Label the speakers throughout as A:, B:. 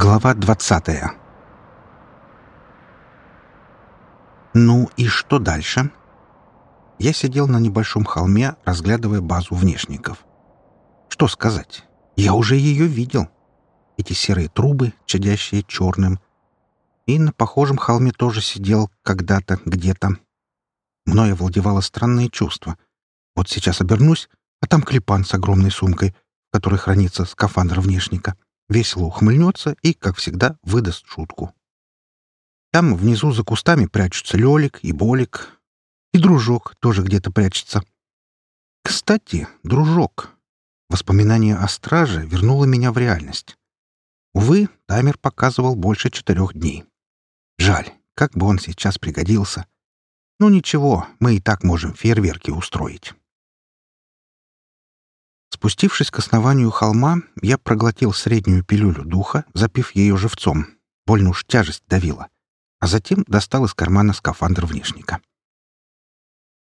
A: Глава двадцатая Ну и что дальше? Я сидел на небольшом холме, разглядывая базу внешников. Что сказать? Я уже ее видел. Эти серые трубы, чадящие черным. И на похожем холме тоже сидел когда-то, где-то. Мною овладевало странное чувство. Вот сейчас обернусь, а там клепан с огромной сумкой, в которой хранится скафандр внешника. Весело ухмыльнется и, как всегда, выдаст шутку. Там внизу за кустами прячутся Лёлик и Болик. И дружок тоже где-то прячется. Кстати, дружок. Воспоминание о страже вернуло меня в реальность. Увы, таймер показывал больше четырех дней. Жаль, как бы он сейчас пригодился. Ну ничего, мы и так можем фейерверки устроить. Спустившись к основанию холма, я проглотил среднюю пилюлю духа, запив ее живцом. Больно уж тяжесть давила. А затем достал из кармана скафандр внешника.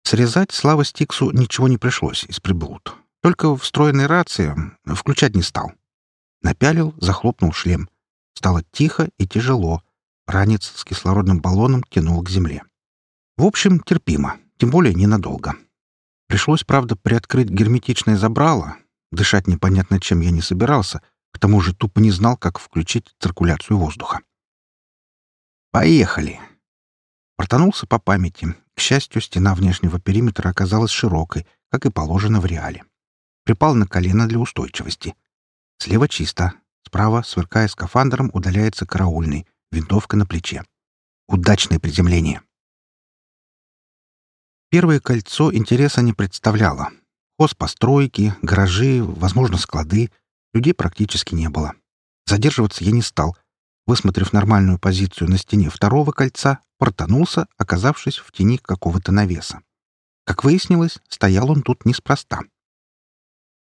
A: Срезать Слава Стиксу ничего не пришлось из приблуд. Только встроенной рации включать не стал. Напялил, захлопнул шлем. Стало тихо и тяжело. Ранец с кислородным баллоном тянул к земле. В общем, терпимо, тем более ненадолго. Пришлось, правда, приоткрыть герметичное забрало. Дышать непонятно чем я не собирался, к тому же тупо не знал, как включить циркуляцию воздуха. «Поехали!» Протанулся по памяти. К счастью, стена внешнего периметра оказалась широкой, как и положено в реале. Припал на колено для устойчивости. Слева чисто. Справа, сверкая скафандром, удаляется караульный, винтовка на плече. Удачное приземление. Первое кольцо интереса не представляло. Хозпостройки, гаражи, возможно, склады. Людей практически не было. Задерживаться я не стал. Высмотрев нормальную позицию на стене второго кольца, портанулся, оказавшись в тени какого-то навеса. Как выяснилось, стоял он тут неспроста.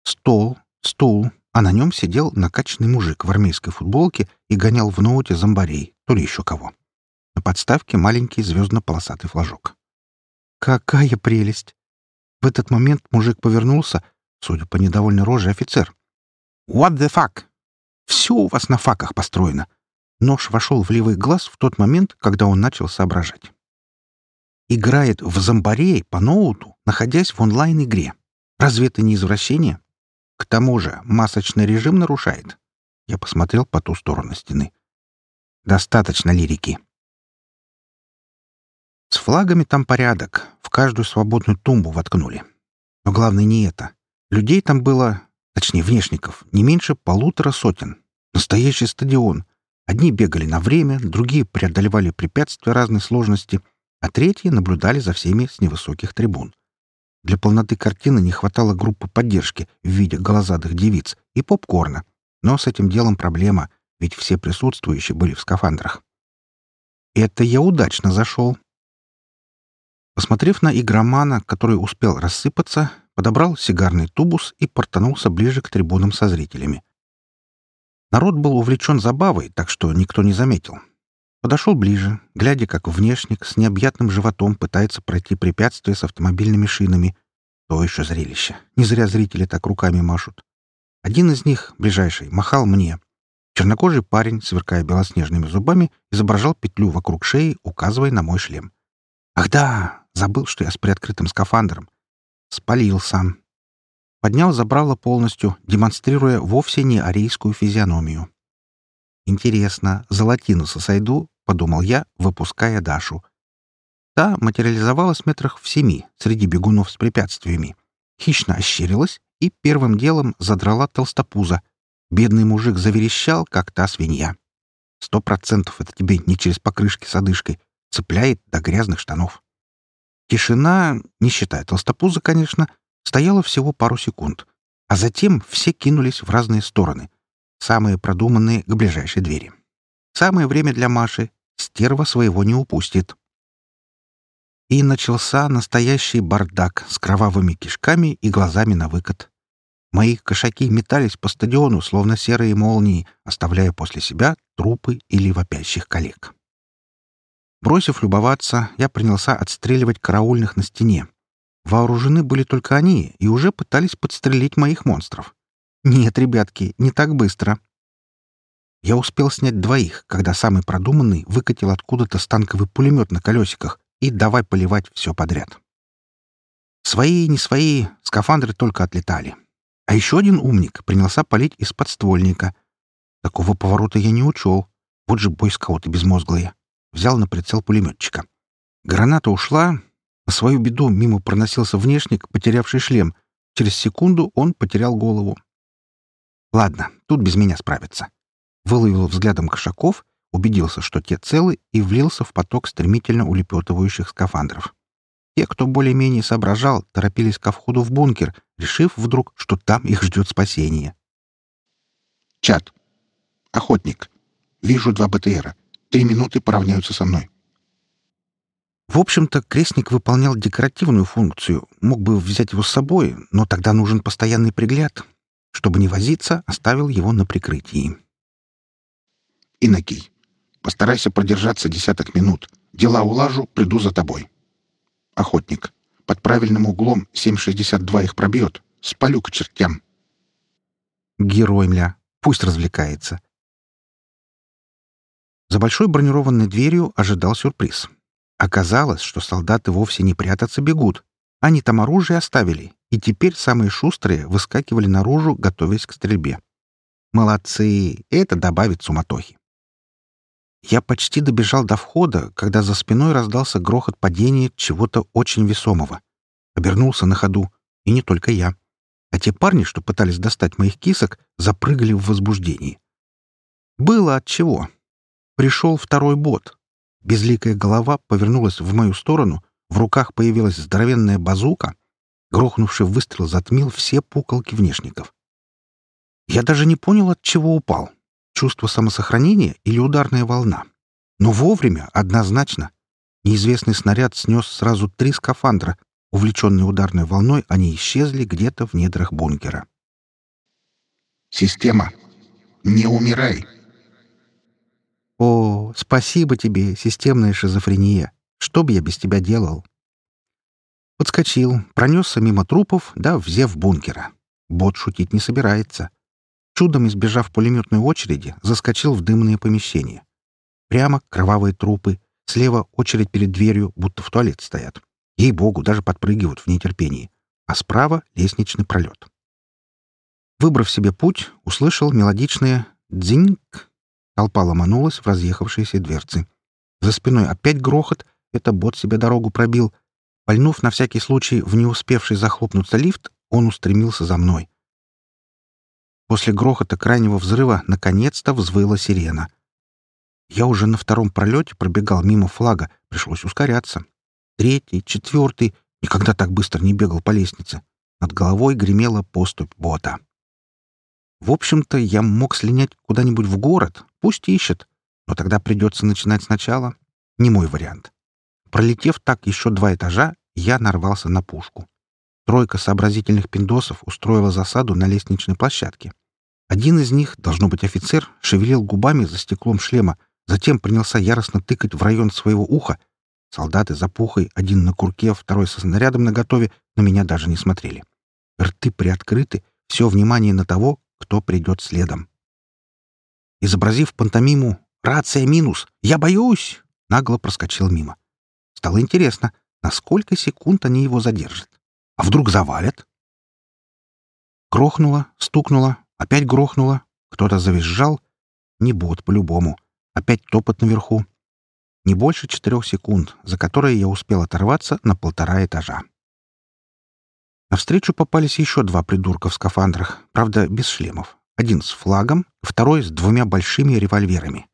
A: Стол, стул, а на нем сидел накачанный мужик в армейской футболке и гонял в ноуте зомбарей, то ли еще кого. На подставке маленький звездно-полосатый флажок. Какая прелесть! В этот момент мужик повернулся, судя по недовольной роже, офицер. «What the fuck? Все у вас на факах построено!» Нож вошел в левый глаз в тот момент, когда он начал соображать. Играет в зомбарей по ноуту, находясь в онлайн-игре. Разве это не извращение? К тому же масочный режим нарушает. Я посмотрел по ту сторону стены. Достаточно лирики. С флагами там порядок, в каждую свободную тумбу воткнули. Но главное не это. Людей там было, точнее, внешников, не меньше полутора сотен. Настоящий стадион. Одни бегали на время, другие преодолевали препятствия разной сложности, а третьи наблюдали за всеми с невысоких трибун. Для полноты картины не хватало группы поддержки в виде голозадых девиц и попкорна. Но с этим делом проблема, ведь все присутствующие были в скафандрах. Это я удачно зашел. Посмотрев на игромана, который успел рассыпаться, подобрал сигарный тубус и портанулся ближе к трибунам со зрителями. Народ был увлечен забавой, так что никто не заметил. Подошел ближе, глядя, как внешник с необъятным животом пытается пройти препятствие с автомобильными шинами. То еще зрелище. Не зря зрители так руками машут. Один из них, ближайший, махал мне. Чернокожий парень, сверкая белоснежными зубами, изображал петлю вокруг шеи, указывая на мой шлем. «Ах да! Забыл, что я с приоткрытым скафандром. Спалил сам. Поднял забрало полностью, демонстрируя вовсе не арийскую физиономию. «Интересно, за латинуса сойду?» — подумал я, выпуская Дашу. Та материализовалась метрах в семи среди бегунов с препятствиями. Хищно ощерилась и первым делом задрала толстопуза. Бедный мужик заверещал, как та свинья. Сто процентов это тебе не через покрышки с одышкой. Цепляет до грязных штанов. Тишина, не считая толстопуза, конечно, стояла всего пару секунд, а затем все кинулись в разные стороны, самые продуманные к ближайшей двери. Самое время для Маши. Стерва своего не упустит. И начался настоящий бардак с кровавыми кишками и глазами на выкат. Мои кошаки метались по стадиону, словно серые молнии, оставляя после себя трупы или вопящих коллег. Бросив любоваться, я принялся отстреливать караульных на стене. Вооружены были только они и уже пытались подстрелить моих монстров. Нет, ребятки, не так быстро. Я успел снять двоих, когда самый продуманный выкатил откуда-то станковый пулемет на колесиках и давай поливать все подряд. Свои не свои, скафандры только отлетали. А еще один умник принялся палить из подствольника. Такого поворота я не учел. Вот же бойскауты безмозглые. Взял на прицел пулеметчика. Граната ушла. На свою беду мимо проносился внешник, потерявший шлем. Через секунду он потерял голову. Ладно, тут без меня справится выловил взглядом кошаков, убедился, что те целы, и влился в поток стремительно улепетывающих скафандров. Те, кто более-менее соображал, торопились ко входу в бункер, решив вдруг, что там их ждет спасение.
B: «Чат. Охотник. Вижу два БТРа. Три минуты поравняются со мной».
A: В общем-то, крестник выполнял декоративную функцию, мог бы взять его с собой, но тогда нужен постоянный пригляд. Чтобы не возиться, оставил его на прикрытии.
B: Инокий, постарайся продержаться десяток минут. Дела улажу, приду за тобой. Охотник. Под правильным углом 7,62 их пробьет. Спалю к чертям.
A: Герой, мля. Пусть развлекается. За большой бронированной дверью ожидал сюрприз. Оказалось, что солдаты вовсе не прятаться бегут. Они там оружие оставили, и теперь самые шустрые выскакивали наружу, готовясь к стрельбе. Молодцы, это добавит суматохи. Я почти добежал до входа, когда за спиной раздался грохот падения чего-то очень весомого. Обернулся на ходу, и не только я. А те парни, что пытались достать моих кисок, запрыгали в возбуждении. Было от чего. Пришел второй бот. Безликая голова повернулась в мою сторону, в руках появилась здоровенная базука. Грохнувший выстрел затмил все пуколки внешников. Я даже не понял, от чего упал чувство самосохранения или ударная волна. Но вовремя, однозначно. Неизвестный снаряд снес сразу три скафандра. Увлеченные ударной волной, они исчезли где-то в недрах бункера.
B: «Система, не умирай!»
A: «О, спасибо тебе, системная шизофрения! Что бы я без тебя делал?» Подскочил, пронесся мимо трупов, да взяв бункера. Бот шутить не собирается чудом избежав пулеметной очереди, заскочил в дымные помещения. Прямо кровавые трупы, слева очередь перед дверью, будто в туалет стоят. Ей-богу, даже подпрыгивают в нетерпении. А справа — лестничный пролет. Выбрав себе путь, услышал мелодичное «дзиньк». Толпа ломанулась в разъехавшиеся дверцы. За спиной опять грохот, это бот себе дорогу пробил. Пальнув на всякий случай в не успевший захлопнуться лифт, он устремился за мной. После грохота крайнего взрыва наконец-то взвыла сирена. Я уже на втором пролете пробегал мимо флага, пришлось ускоряться. Третий, четвертый, никогда так быстро не бегал по лестнице. Над головой гремела поступь бота. В общем-то, я мог слинять куда-нибудь в город, пусть ищет, но тогда придется начинать сначала. Не мой вариант. Пролетев так еще два этажа, я нарвался на пушку. Тройка сообразительных пиндосов устроила засаду на лестничной площадке. Один из них, должно быть офицер, шевелил губами за стеклом шлема, затем принялся яростно тыкать в район своего уха. Солдаты за пухой, один на курке, второй со снарядом наготове, на меня даже не смотрели. Рты приоткрыты, все внимание на того, кто придет следом. Изобразив пантомиму «Рация минус! Я боюсь!» нагло проскочил мимо. Стало интересно, на сколько секунд они его задержат. А вдруг завалят? Грохнуло, стукнуло, опять грохнуло. Кто-то завизжал. Не бот, по-любому. Опять топот наверху. Не больше четырех секунд, за которые я успел оторваться на полтора этажа. Навстречу попались еще два придурка в скафандрах, правда, без шлемов. Один с флагом, второй с двумя большими револьверами.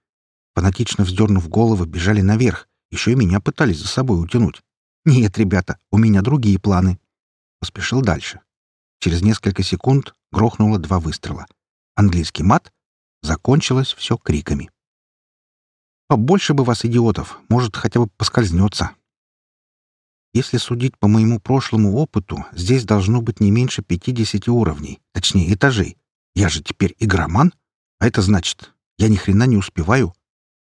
A: Фанатично вздернув головы, бежали наверх. Еще и меня пытались за собой утянуть. Нет, ребята, у меня другие планы поспешил дальше. Через несколько секунд грохнуло два выстрела. Английский мат. Закончилось все криками. Побольше бы вас, идиотов, может, хотя бы поскользнется. Если судить по моему прошлому опыту, здесь должно быть не меньше 50 уровней, точнее, этажей. Я же теперь игроман, а это значит, я ни хрена не успеваю.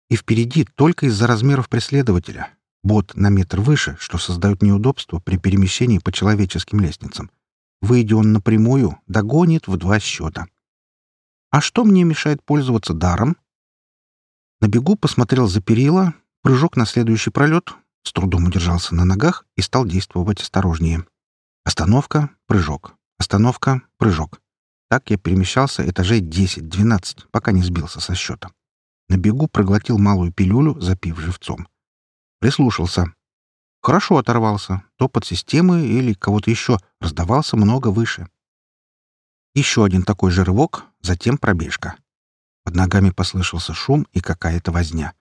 A: И впереди только из-за размеров преследователя. Бот на метр выше, что создает неудобства при перемещении по человеческим лестницам. Выйдя он напрямую, догонит в два счета. А что мне мешает пользоваться даром? На бегу посмотрел за перила, прыжок на следующий пролет, с трудом удержался на ногах и стал действовать осторожнее. Остановка, прыжок. Остановка, прыжок. Так я перемещался этажей 10-12, пока не сбился со счета. На бегу проглотил малую пилюлю, запив живцом. Прислушался. Хорошо оторвался. Топот системы или кого-то еще раздавался много выше. Еще один такой же рывок, затем пробежка. Под ногами послышался шум и какая-то возня.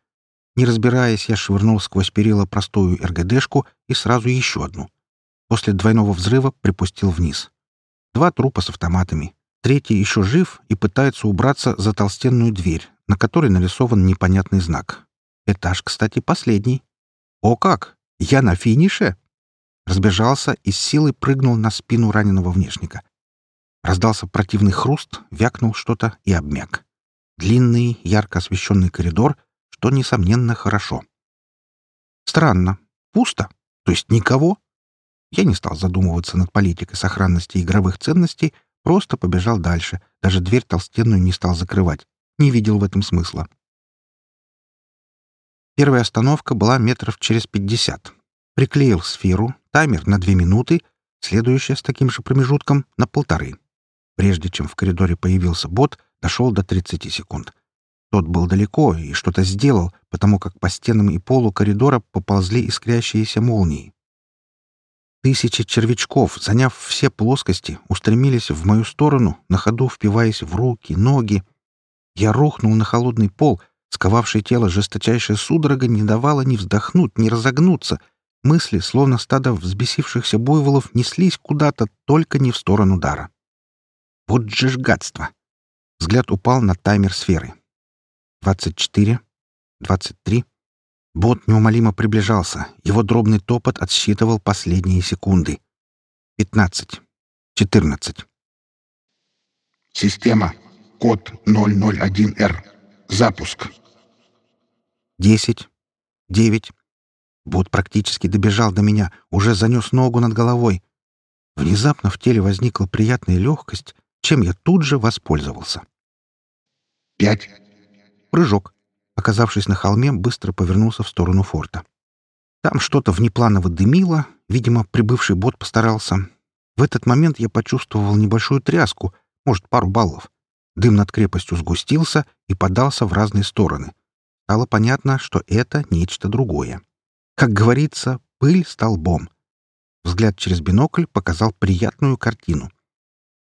A: Не разбираясь, я швырнул сквозь перила простую РГДшку и сразу еще одну. После двойного взрыва припустил вниз. Два трупа с автоматами. Третий еще жив и пытается убраться за толстенную дверь, на которой нарисован непонятный знак. Этаж, кстати, последний. О как! Я на финише! Разбежался и с силой прыгнул на спину раненого внешника. Раздался противный хруст, вякнул что-то и обмяк. Длинный, ярко освещенный коридор, что, несомненно, хорошо. Странно. Пусто. То есть никого. Я не стал задумываться над политикой сохранности игровых ценностей, просто побежал дальше, даже дверь толстенную не стал закрывать. Не видел в этом смысла. Первая остановка была метров через пятьдесят. Приклеил сферу, таймер на две минуты, следующая с таким же промежутком — на полторы. Прежде чем в коридоре появился бот, дошел до 30 секунд. Тот был далеко и что-то сделал, потому как по стенам и полу коридора поползли искрящиеся молнии. Тысячи червячков, заняв все плоскости, устремились в мою сторону, на ходу впиваясь в руки, ноги. Я рухнул на холодный пол, сковавшее тело жесточайшая судорога не давала ни вздохнуть, ни разогнуться. Мысли, словно стадо взбесившихся буйволов, неслись куда-то, только не в сторону дара. Вот же ж гадство! Взгляд упал на таймер сферы. Двадцать четыре, двадцать три. Бот неумолимо приближался. Его дробный топот отсчитывал последние секунды. Пятнадцать. Четырнадцать.
B: Система. Код 001R. Запуск.
A: Десять. Девять. Бот практически добежал до меня, уже занес ногу над головой. Внезапно в теле возникла приятная легкость, чем я тут же воспользовался.
B: Пять.
A: Прыжок. Оказавшись на холме, быстро повернулся в сторону форта. Там что-то внепланово дымило, видимо, прибывший бот постарался. В этот момент я почувствовал небольшую тряску, может, пару баллов. Дым над крепостью сгустился и подался в разные стороны. Стало понятно, что это нечто другое. Как говорится, пыль столбом. Взгляд через бинокль показал приятную картину.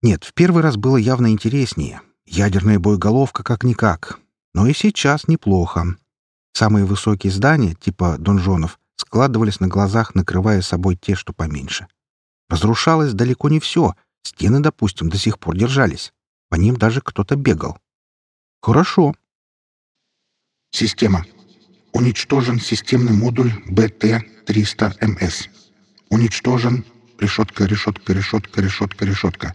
A: Нет, в первый раз было явно интереснее. Ядерная боеголовка как-никак. Но и сейчас неплохо. Самые высокие здания, типа донжонов, складывались на глазах, накрывая собой те, что поменьше. Разрушалось далеко не все. Стены, допустим, до сих пор держались. По ним даже кто-то бегал. Хорошо.
B: Система. Уничтожен системный модуль БТ-300МС. Уничтожен решетка, решетка, решетка, решетка, решетка.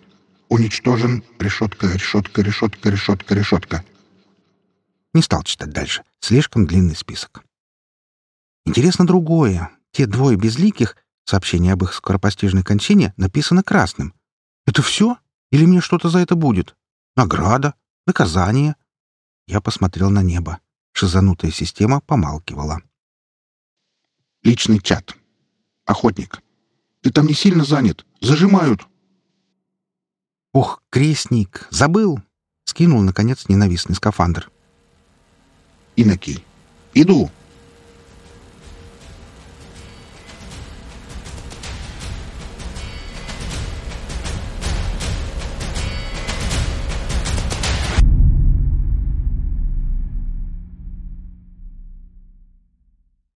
B: Уничтожен решетка, решетка, решетка, решетка, решетка.
A: Не стал читать дальше. Слишком длинный список. Интересно другое. Те двое безликих, сообщение об их скоропостижной кончине, написано красным. Это все? Или мне что-то за это будет? Награда? Наказание? Я посмотрел на небо. Шизанутая система помалкивала.
B: Личный чат. Охотник. Ты там не сильно занят. Зажимают.
A: Ох, крестник, забыл. Скинул, наконец, ненавистный скафандр.
B: Инокий. Иду.